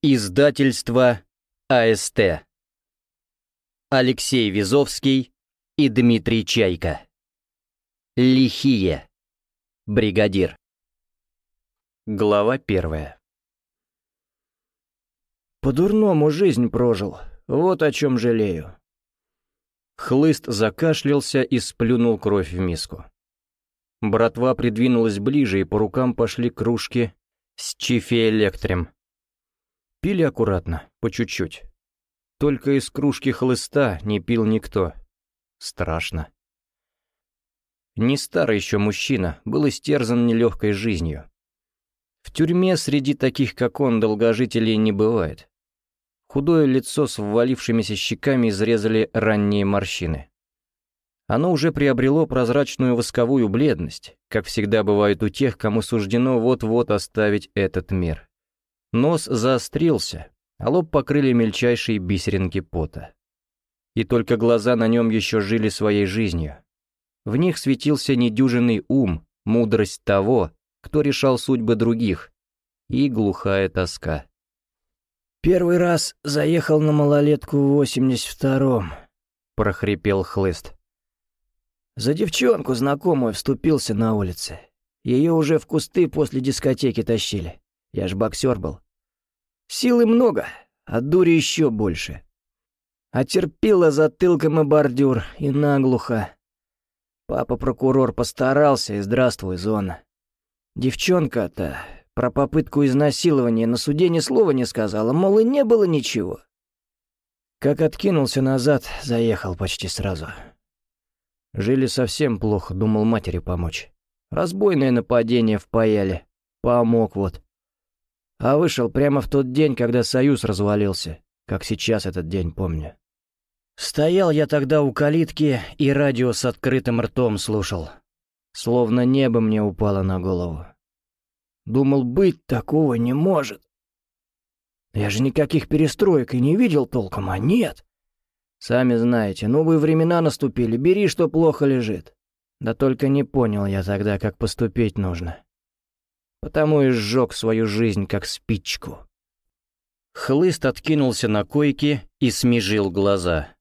Издательство АСТ. Алексей Визовский и Дмитрий Чайка. Лихие. Бригадир. Глава первая. По-дурному жизнь прожил, вот о чем жалею. Хлыст закашлялся и сплюнул кровь в миску. Братва придвинулась ближе, и по рукам пошли кружки с чифиэлектрем. Пили аккуратно, по чуть-чуть. Только из кружки хлыста не пил никто. Страшно. Не старый еще мужчина, был истерзан нелегкой жизнью. В тюрьме среди таких, как он, долгожителей не бывает. Худое лицо с ввалившимися щеками изрезали ранние морщины. Оно уже приобрело прозрачную восковую бледность, как всегда бывает у тех, кому суждено вот-вот оставить этот мир. Нос заострился, а лоб покрыли мельчайшие бисеринки пота. И только глаза на нем еще жили своей жизнью. В них светился недюжинный ум, мудрость того, кто решал судьбы других, и глухая тоска. «Первый раз заехал на малолетку в 82-м», — прохрипел хлыст. «За девчонку знакомую вступился на улице. Ее уже в кусты после дискотеки тащили. Я ж боксер был. Силы много, а дури еще больше. А терпила затылком и бордюр, и наглухо. Папа-прокурор постарался, и здравствуй, зона. Девчонка-то про попытку изнасилования на суде ни слова не сказала, мол, и не было ничего. Как откинулся назад, заехал почти сразу. Жили совсем плохо, думал матери помочь. Разбойное нападение впаяли. Помог вот. А вышел прямо в тот день, когда Союз развалился, как сейчас этот день помню. Стоял я тогда у калитки и радио с открытым ртом слушал. Словно небо мне упало на голову. Думал, быть такого не может. Я же никаких перестроек и не видел толком, а нет. Сами знаете, новые времена наступили, бери, что плохо лежит. Да только не понял я тогда, как поступить нужно потому и сжег свою жизнь как спичку. Хлыст откинулся на койке и смежил глаза.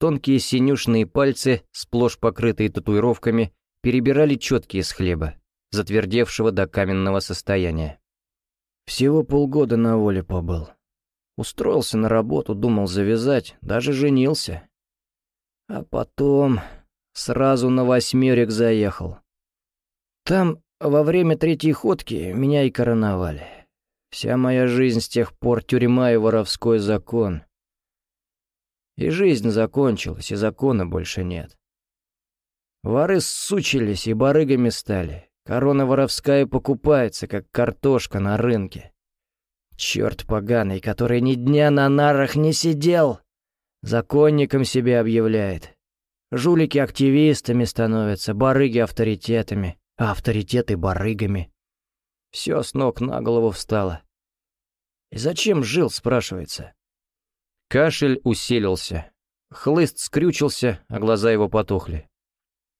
Тонкие синюшные пальцы, сплошь покрытые татуировками, перебирали четкие с хлеба, затвердевшего до каменного состояния. Всего полгода на воле побыл. Устроился на работу, думал завязать, даже женился. А потом сразу на восьмерик заехал. Там во время третьей ходки меня и короновали. Вся моя жизнь с тех пор тюрьма и воровской закон. И жизнь закончилась, и закона больше нет. Воры сучились и барыгами стали. Корона воровская покупается, как картошка на рынке. Черт поганый, который ни дня на нарах не сидел, законником себя объявляет. Жулики активистами становятся, барыги авторитетами а авторитеты барыгами. Все с ног на голову встало. И зачем жил, спрашивается? Кашель усилился. Хлыст скрючился, а глаза его потухли.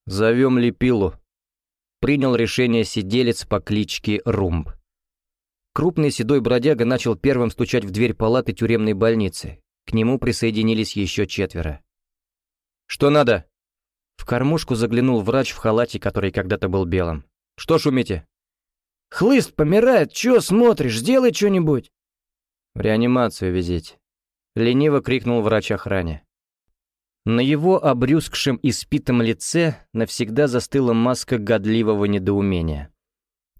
«Зовем Лепилу», — принял решение сиделец по кличке Румб. Крупный седой бродяга начал первым стучать в дверь палаты тюремной больницы. К нему присоединились еще четверо. «Что надо?» В кормушку заглянул врач в халате, который когда-то был белым. «Что шумите?» «Хлыст помирает, чё смотришь? Сделай что-нибудь!» «В реанимацию везите!» — лениво крикнул врач охране. На его обрюзгшем и спитом лице навсегда застыла маска годливого недоумения.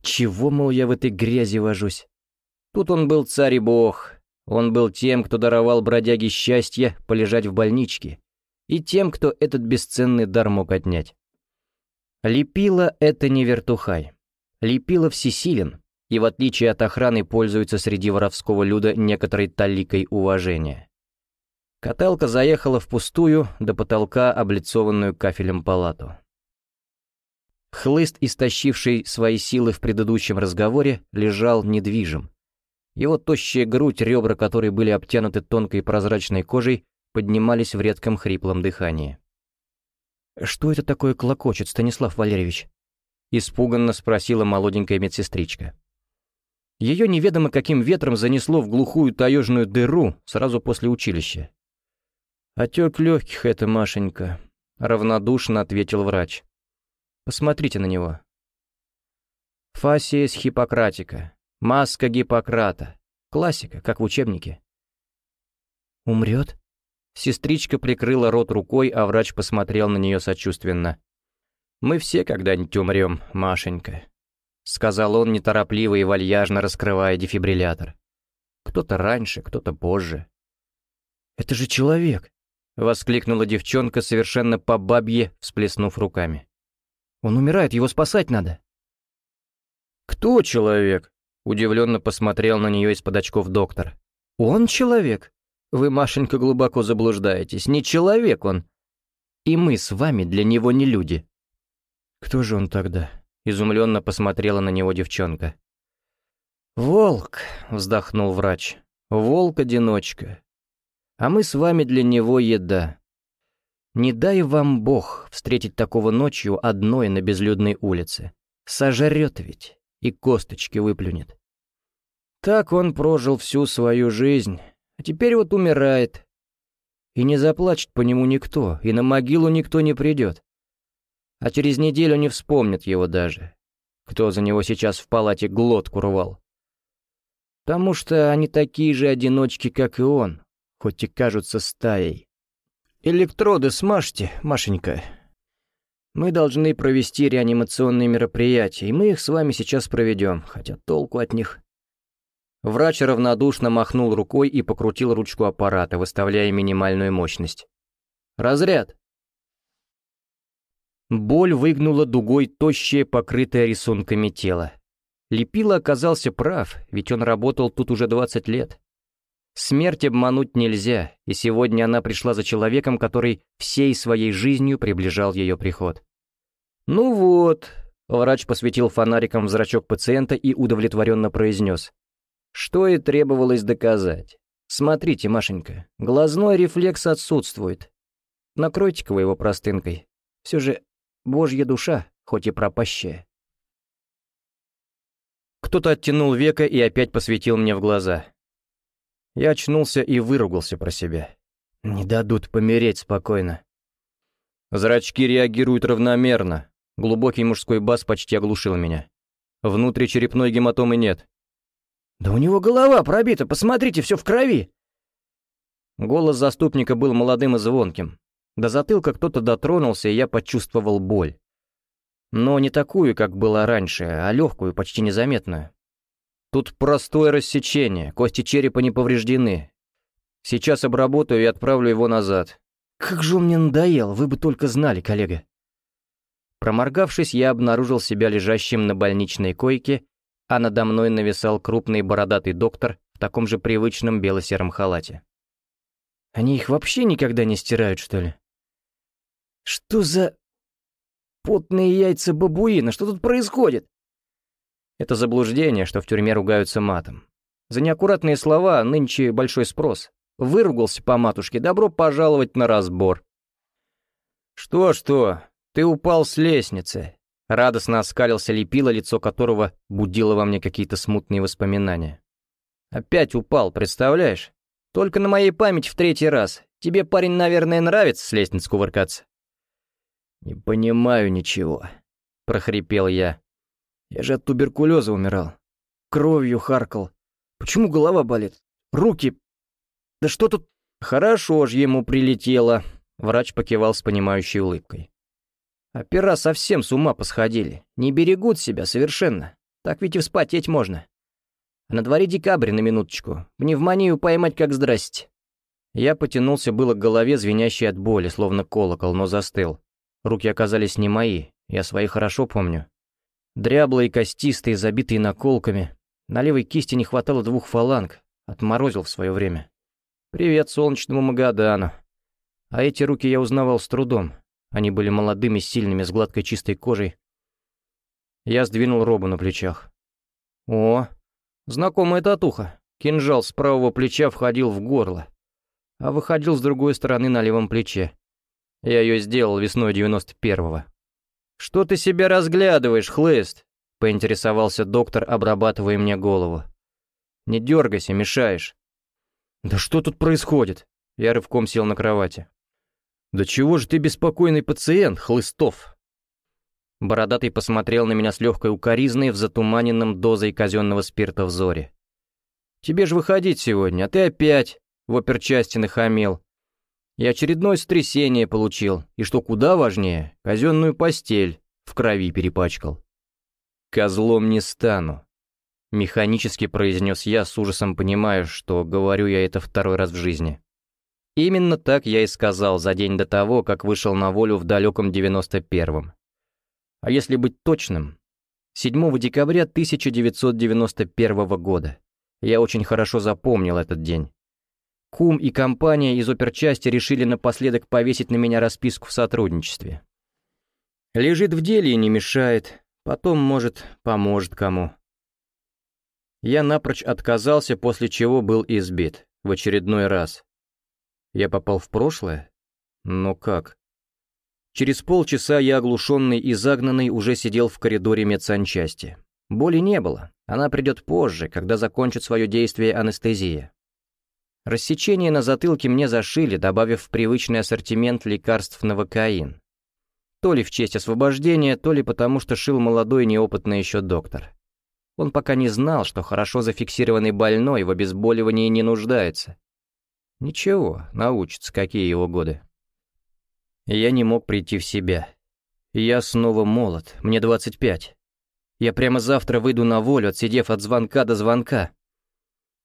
«Чего, мол, я в этой грязи вожусь?» Тут он был царь и бог. Он был тем, кто даровал бродяге счастье полежать в больничке и тем, кто этот бесценный дар мог отнять. Лепила — это не вертухай. Лепила всесилен, и в отличие от охраны пользуется среди воровского люда некоторой таликой уважения. Каталка заехала в пустую, до потолка облицованную кафелем палату. Хлыст, истощивший свои силы в предыдущем разговоре, лежал недвижим. Его тощая грудь, ребра которой были обтянуты тонкой прозрачной кожей, поднимались в редком хриплом дыхании. «Что это такое клокочет, Станислав Валерьевич?» — испуганно спросила молоденькая медсестричка. Ее неведомо каким ветром занесло в глухую таежную дыру сразу после училища. «Отек легких это, Машенька», — равнодушно ответил врач. «Посмотрите на него». Фасия с Хиппократика, маска Гиппократа, классика, как в учебнике. «Умрет?» Сестричка прикрыла рот рукой, а врач посмотрел на нее сочувственно. «Мы все когда-нибудь умрем, Машенька», — сказал он неторопливо и вальяжно раскрывая дефибриллятор. «Кто-то раньше, кто-то позже». «Это же человек!» — воскликнула девчонка, совершенно по бабье, всплеснув руками. «Он умирает, его спасать надо!» «Кто человек?» — удивленно посмотрел на нее из-под очков доктор. «Он человек? Вы, Машенька, глубоко заблуждаетесь. Не человек он. И мы с вами для него не люди». «Кто же он тогда?» — изумленно посмотрела на него девчонка. «Волк», — вздохнул врач. «Волк-одиночка а мы с вами для него еда. Не дай вам Бог встретить такого ночью одной на безлюдной улице. Сожрет ведь и косточки выплюнет. Так он прожил всю свою жизнь, а теперь вот умирает. И не заплачет по нему никто, и на могилу никто не придет. А через неделю не вспомнит его даже. Кто за него сейчас в палате глотку рвал. Потому что они такие же одиночки, как и он, хоть и кажутся стаей. «Электроды смажьте, Машенька. Мы должны провести реанимационные мероприятия, и мы их с вами сейчас проведем, хотя толку от них». Врач равнодушно махнул рукой и покрутил ручку аппарата, выставляя минимальную мощность. «Разряд!» Боль выгнула дугой тощее, покрытое рисунками тело. Лепила оказался прав, ведь он работал тут уже 20 лет. Смерть обмануть нельзя, и сегодня она пришла за человеком, который всей своей жизнью приближал ее приход. «Ну вот», — врач посветил фонариком в зрачок пациента и удовлетворенно произнес. «Что и требовалось доказать. Смотрите, Машенька, глазной рефлекс отсутствует. Накройте-ка вы его простынкой. Все же божья душа, хоть и пропащая». Кто-то оттянул века и опять посветил мне в глаза. Я очнулся и выругался про себя. Не дадут помереть спокойно. Зрачки реагируют равномерно. Глубокий мужской бас почти оглушил меня. Внутричерепной гематомы нет. «Да у него голова пробита, посмотрите, все в крови!» Голос заступника был молодым и звонким. До затылка кто-то дотронулся, и я почувствовал боль. Но не такую, как была раньше, а легкую, почти незаметную. Тут простое рассечение, кости черепа не повреждены. Сейчас обработаю и отправлю его назад. Как же он мне надоел, вы бы только знали, коллега. Проморгавшись, я обнаружил себя лежащим на больничной койке, а надо мной нависал крупный бородатый доктор в таком же привычном бело-сером халате. Они их вообще никогда не стирают, что ли? Что за... потные яйца бабуина, что тут происходит? Это заблуждение, что в тюрьме ругаются матом. За неаккуратные слова нынче большой спрос. Выругался по матушке, добро пожаловать на разбор. «Что-что, ты упал с лестницы», — радостно оскалился лепило, лицо которого будило во мне какие-то смутные воспоминания. «Опять упал, представляешь? Только на моей памяти в третий раз. Тебе, парень, наверное, нравится с лестниц кувыркаться?» «Не понимаю ничего», — прохрипел я. Я же от туберкулеза умирал. Кровью харкал. Почему голова болит? Руки... Да что тут... Хорошо ж ему прилетело. Врач покивал с понимающей улыбкой. Опера совсем с ума посходили. Не берегут себя совершенно. Так ведь и вспотеть можно. А на дворе декабрь на минуточку. Пневмонию поймать как здрасте. Я потянулся было к голове, звенящей от боли, словно колокол, но застыл. Руки оказались не мои, я свои хорошо помню. Дряблые, костистые, забитые наколками. На левой кисти не хватало двух фаланг. Отморозил в свое время. Привет солнечному Магадану. А эти руки я узнавал с трудом. Они были молодыми, сильными, с гладкой чистой кожей. Я сдвинул робу на плечах. О, знакомая татуха. Кинжал с правого плеча входил в горло, а выходил с другой стороны на левом плече. Я ее сделал весной девяносто первого. «Что ты себя разглядываешь, хлыст?» — поинтересовался доктор, обрабатывая мне голову. Не дергайся, мешаешь». «Да что тут происходит?» Я рывком сел на кровати. «Да чего же ты беспокойный пациент, Хлыстов?» Бородатый посмотрел на меня с легкой укоризной в затуманенном дозой казенного спирта взоре. «Тебе же выходить сегодня, а ты опять в оперчасти нахамил. И очередное сотрясение получил, и что куда важнее, казенную постель в крови перепачкал. «Козлом не стану», — механически произнес я, с ужасом понимая, что говорю я это второй раз в жизни. Именно так я и сказал за день до того, как вышел на волю в далеком 91-м. А если быть точным, 7 декабря 1991 года. Я очень хорошо запомнил этот день. Кум и компания из оперчасти решили напоследок повесить на меня расписку в сотрудничестве. Лежит в деле и не мешает, потом, может, поможет кому. Я напрочь отказался, после чего был избит. В очередной раз. Я попал в прошлое? Но как? Через полчаса я, оглушенный и загнанный, уже сидел в коридоре медсанчасти. Боли не было, она придет позже, когда закончит свое действие анестезия. Рассечение на затылке мне зашили, добавив в привычный ассортимент лекарств новокаин. То ли в честь освобождения, то ли потому, что шил молодой неопытный еще доктор. Он пока не знал, что хорошо зафиксированный больной в обезболивании не нуждается. Ничего, научится, какие его годы. Я не мог прийти в себя. Я снова молод, мне 25. Я прямо завтра выйду на волю, отсидев от звонка до звонка.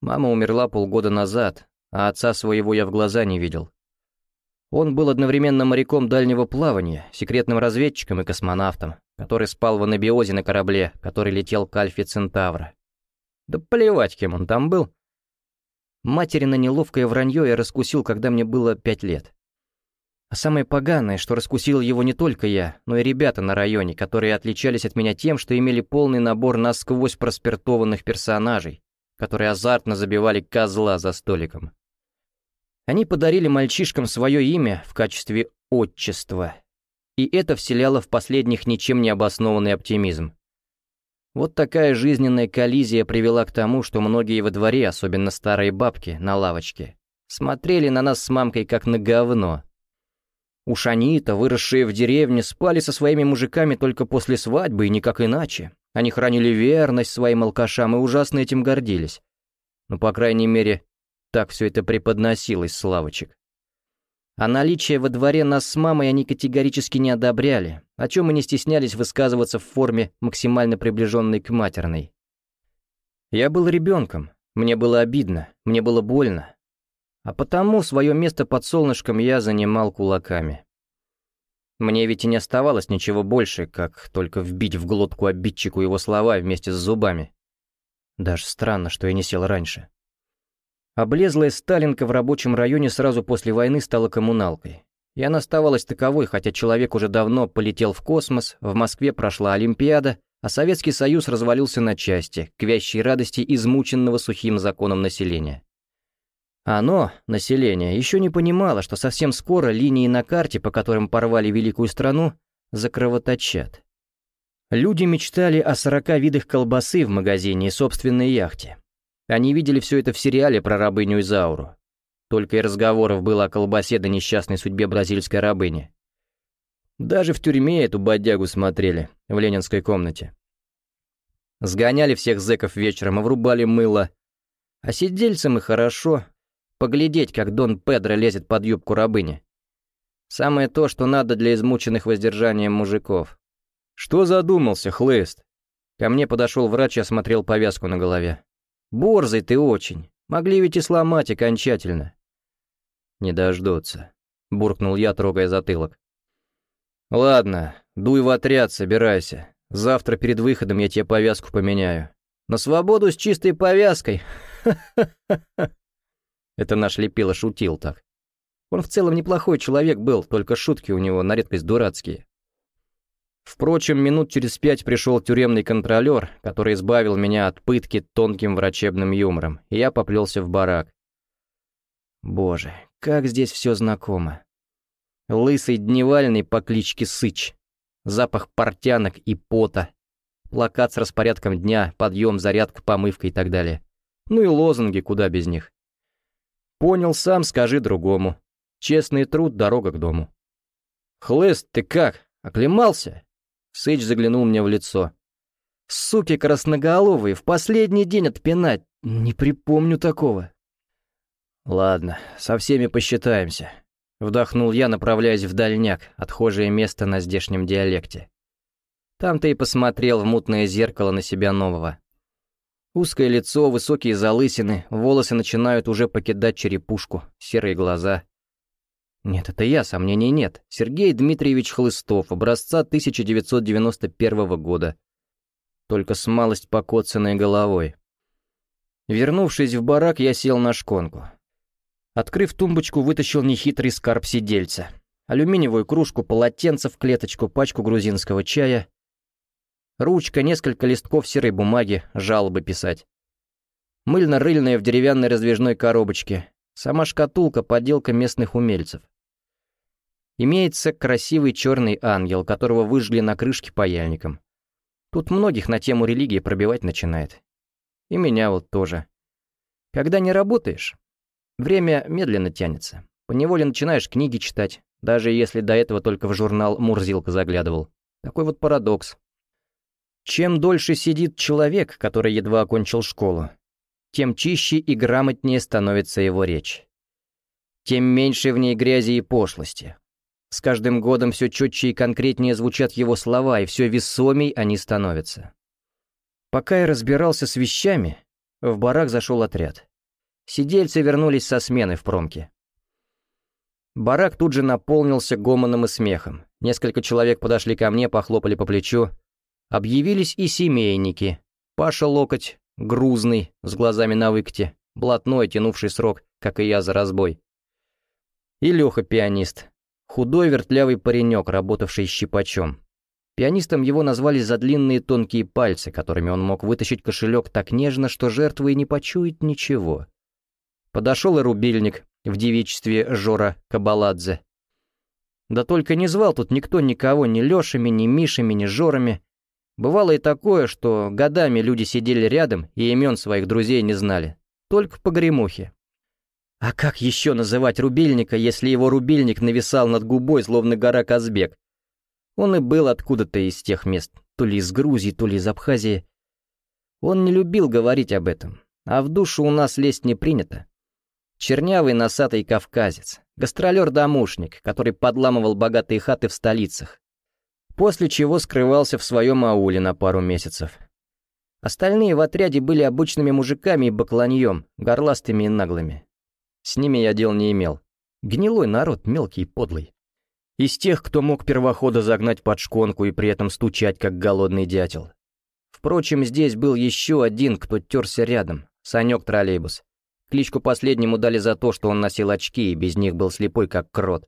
Мама умерла полгода назад, а отца своего я в глаза не видел. Он был одновременно моряком дальнего плавания, секретным разведчиком и космонавтом, который спал в анабиозе на корабле, который летел к Альфе Центавра. Да плевать, кем он там был. Материна неловкое вранье я раскусил, когда мне было пять лет. А самое поганое, что раскусил его не только я, но и ребята на районе, которые отличались от меня тем, что имели полный набор насквозь проспиртованных персонажей, которые азартно забивали козла за столиком. Они подарили мальчишкам свое имя в качестве отчества, и это вселяло в последних ничем не обоснованный оптимизм. Вот такая жизненная коллизия привела к тому, что многие во дворе, особенно старые бабки на лавочке, смотрели на нас с мамкой как на говно. Уж они-то, выросшие в деревне, спали со своими мужиками только после свадьбы и никак иначе. Они хранили верность своим алкашам и ужасно этим гордились. Ну, по крайней мере, так все это преподносилось с лавочек. А наличие во дворе нас с мамой они категорически не одобряли, о чем и не стеснялись высказываться в форме, максимально приближенной к матерной. Я был ребенком, мне было обидно, мне было больно. А потому свое место под солнышком я занимал кулаками. Мне ведь и не оставалось ничего больше, как только вбить в глотку обидчику его слова вместе с зубами. Даже странно, что я не сел раньше. Облезлая Сталинка в рабочем районе сразу после войны стала коммуналкой. И она оставалась таковой, хотя человек уже давно полетел в космос, в Москве прошла Олимпиада, а Советский Союз развалился на части, к вящей радости измученного сухим законом населения. Оно, население, еще не понимало, что совсем скоро линии на карте, по которым порвали великую страну, закровоточат. Люди мечтали о сорока видах колбасы в магазине и собственной яхте. Они видели все это в сериале про рабыню Изауру. Только и разговоров было о колбасе да несчастной судьбе бразильской рабыни. Даже в тюрьме эту бодягу смотрели, в ленинской комнате. Сгоняли всех зэков вечером и врубали мыло. А сидельцам и хорошо. Поглядеть, как Дон Педро лезет под юбку рабыни. Самое то, что надо для измученных воздержанием мужиков. «Что задумался, хлыст?» Ко мне подошел врач и осмотрел повязку на голове. Борзый ты очень. Могли ведь и сломать окончательно. Не дождутся. Буркнул я, трогая затылок. Ладно, дуй в отряд, собирайся. Завтра перед выходом я тебе повязку поменяю. На свободу с чистой повязкой. Это наш Лепила шутил так. Он в целом неплохой человек был, только шутки у него на редкость дурацкие. Впрочем, минут через пять пришел тюремный контролер, который избавил меня от пытки тонким врачебным юмором, и я поплелся в барак. Боже, как здесь все знакомо. Лысый дневальный по кличке Сыч, запах портянок и пота, плакат с распорядком дня, подъем, зарядка, помывка и так далее. Ну и лозунги, куда без них. Понял сам, скажи другому. Честный труд — дорога к дому. «Хлыст, ты как, оклемался?» Сыч заглянул мне в лицо. «Суки красноголовые, в последний день отпинать. Не припомню такого». «Ладно, со всеми посчитаемся», — вдохнул я, направляясь в дальняк, отхожее место на здешнем диалекте. Там ты и посмотрел в мутное зеркало на себя нового. Узкое лицо, высокие залысины, волосы начинают уже покидать черепушку, серые глаза. Нет, это я, сомнений нет. Сергей Дмитриевич Хлыстов, образца 1991 года. Только с малость покоцанной головой. Вернувшись в барак, я сел на шконку. Открыв тумбочку, вытащил нехитрый скарб сидельца. Алюминиевую кружку, полотенце в клеточку, пачку грузинского чая. Ручка, несколько листков серой бумаги, жалобы писать. Мыльно-рыльная в деревянной раздвижной коробочке. Сама шкатулка — поделка местных умельцев. Имеется красивый черный ангел, которого выжгли на крышке паяльником. Тут многих на тему религии пробивать начинает. И меня вот тоже. Когда не работаешь, время медленно тянется. Поневоле начинаешь книги читать, даже если до этого только в журнал «Мурзилка» заглядывал. Такой вот парадокс. Чем дольше сидит человек, который едва окончил школу, тем чище и грамотнее становится его речь. Тем меньше в ней грязи и пошлости. С каждым годом все четче и конкретнее звучат его слова, и все весомей они становятся. Пока я разбирался с вещами, в барак зашел отряд. Сидельцы вернулись со смены в промке. Барак тут же наполнился гомоном и смехом. Несколько человек подошли ко мне, похлопали по плечу. Объявились и семейники. Паша Локоть, грузный, с глазами на выкате, блатной, тянувший срок, как и я за разбой. И Леха пианист, худой вертлявый паренек, работавший щипачом. Пианистом его назвали за длинные тонкие пальцы, которыми он мог вытащить кошелек так нежно, что жертва и не почует ничего. Подошел и рубильник в девичестве Жора Кабаладзе. Да только не звал тут никто никого ни Лешами, ни Мишами, ни Жорами, Бывало и такое, что годами люди сидели рядом и имен своих друзей не знали. Только по гремухе. А как еще называть рубильника, если его рубильник нависал над губой, словно гора Казбек? Он и был откуда-то из тех мест, то ли из Грузии, то ли из Абхазии. Он не любил говорить об этом, а в душу у нас лезть не принято. Чернявый носатый кавказец, гастролер-домушник, который подламывал богатые хаты в столицах, после чего скрывался в своем ауле на пару месяцев. Остальные в отряде были обычными мужиками и бакланьем, горластыми и наглыми. С ними я дел не имел. Гнилой народ, мелкий и подлый. Из тех, кто мог первохода загнать под шконку и при этом стучать, как голодный дятел. Впрочем, здесь был еще один, кто терся рядом, Санек Троллейбус. Кличку последнему дали за то, что он носил очки и без них был слепой, как крот.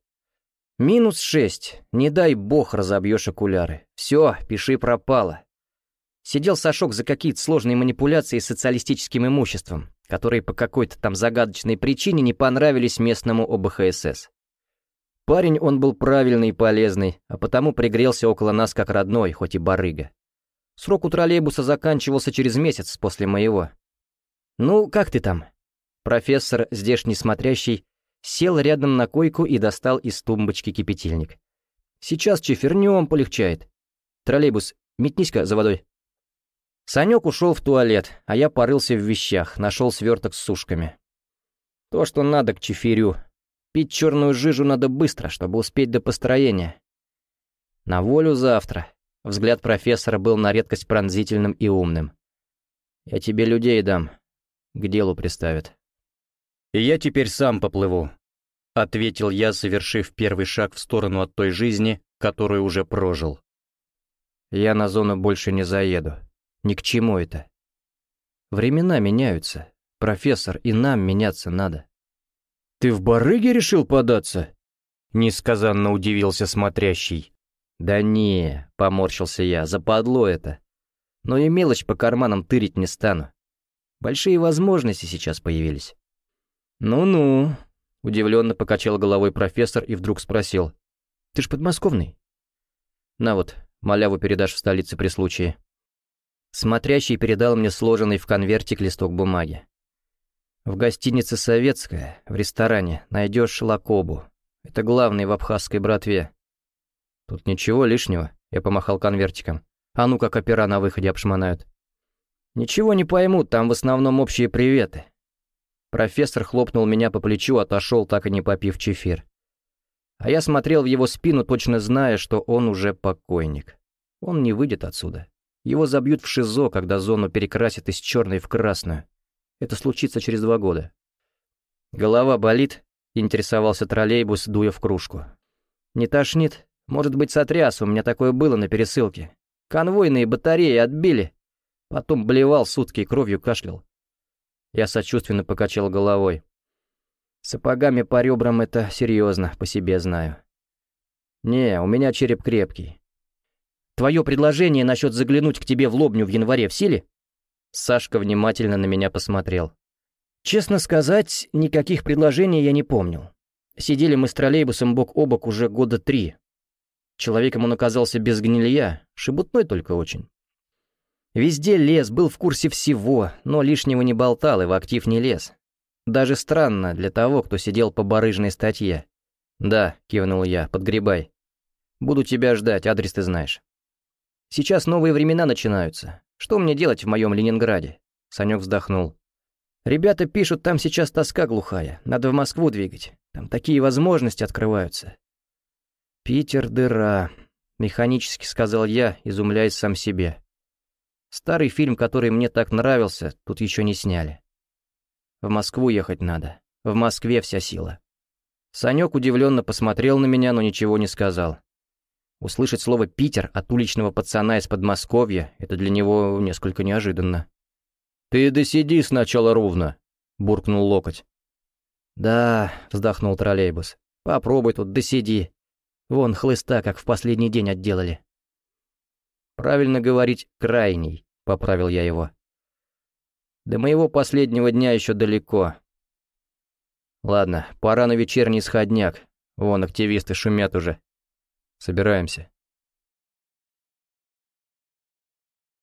Минус шесть. Не дай бог разобьешь окуляры. Все, пиши пропало. Сидел Сашок за какие-то сложные манипуляции с социалистическим имуществом, которые по какой-то там загадочной причине не понравились местному ОБХСС. Парень он был правильный и полезный, а потому пригрелся около нас как родной, хоть и барыга. Срок у троллейбуса заканчивался через месяц после моего. «Ну, как ты там?» Профессор, здешний смотрящий, сел рядом на койку и достал из тумбочки кипятильник. «Сейчас чефернем полегчает. Троллейбус, метнись-ка за водой». Санек ушел в туалет, а я порылся в вещах, нашел сверток с сушками. То, что надо к чефирю. Пить черную жижу надо быстро, чтобы успеть до построения. На волю завтра. Взгляд профессора был на редкость пронзительным и умным. Я тебе людей дам. К делу приставят. «И я теперь сам поплыву», — ответил я, совершив первый шаг в сторону от той жизни, которую уже прожил. «Я на зону больше не заеду. Ни к чему это. Времена меняются, профессор, и нам меняться надо». «Ты в барыге решил податься?» — несказанно удивился смотрящий. «Да не», — поморщился я, — «западло это. Но и мелочь по карманам тырить не стану. Большие возможности сейчас появились». «Ну-ну», — удивленно покачал головой профессор и вдруг спросил. «Ты ж подмосковный?» «На вот, маляву передашь в столице при случае». Смотрящий передал мне сложенный в конвертик листок бумаги. В гостинице «Советская», в ресторане, найдешь лакобу. Это главный в абхазской братве. Тут ничего лишнего, я помахал конвертиком. А ну как опера на выходе обшмонают. Ничего не поймут, там в основном общие приветы. Профессор хлопнул меня по плечу, отошел, так и не попив чефир. А я смотрел в его спину, точно зная, что он уже покойник. Он не выйдет отсюда. Его забьют в ШИЗО, когда зону перекрасят из черной в красную. Это случится через два года. «Голова болит?» — интересовался троллейбус, дуя в кружку. «Не тошнит? Может быть, сотряс, у меня такое было на пересылке. Конвойные батареи отбили. Потом блевал сутки и кровью кашлял. Я сочувственно покачал головой. Сапогами по ребрам это серьезно, по себе знаю. Не, у меня череп крепкий. Твое предложение насчет заглянуть к тебе в лобню в январе в силе? Сашка внимательно на меня посмотрел. Честно сказать, никаких предложений я не помнил. Сидели мы с троллейбусом бок о бок уже года три. Человеком он оказался без гнилья, шебутной только очень. Везде лез, был в курсе всего, но лишнего не болтал и в актив не лез. Даже странно для того, кто сидел по барыжной статье. «Да», — кивнул я, — «подгребай. Буду тебя ждать, адрес ты знаешь». «Сейчас новые времена начинаются. Что мне делать в моем Ленинграде?» Санек вздохнул. «Ребята пишут, там сейчас тоска глухая, надо в Москву двигать. Там такие возможности открываются». «Питер — дыра», — механически сказал я, изумляясь сам себе. Старый фильм, который мне так нравился, тут еще не сняли. В Москву ехать надо. В Москве вся сила. Санек удивленно посмотрел на меня, но ничего не сказал. Услышать слово «Питер» от уличного пацана из Подмосковья — это для него несколько неожиданно. «Ты досиди сначала ровно», — буркнул локоть. «Да», — вздохнул троллейбус, — «попробуй тут досиди. Вон хлыста, как в последний день отделали». «Правильно говорить «крайний», — поправил я его. «До моего последнего дня еще далеко. Ладно, пора на вечерний сходняк. Вон, активисты шумят уже. Собираемся».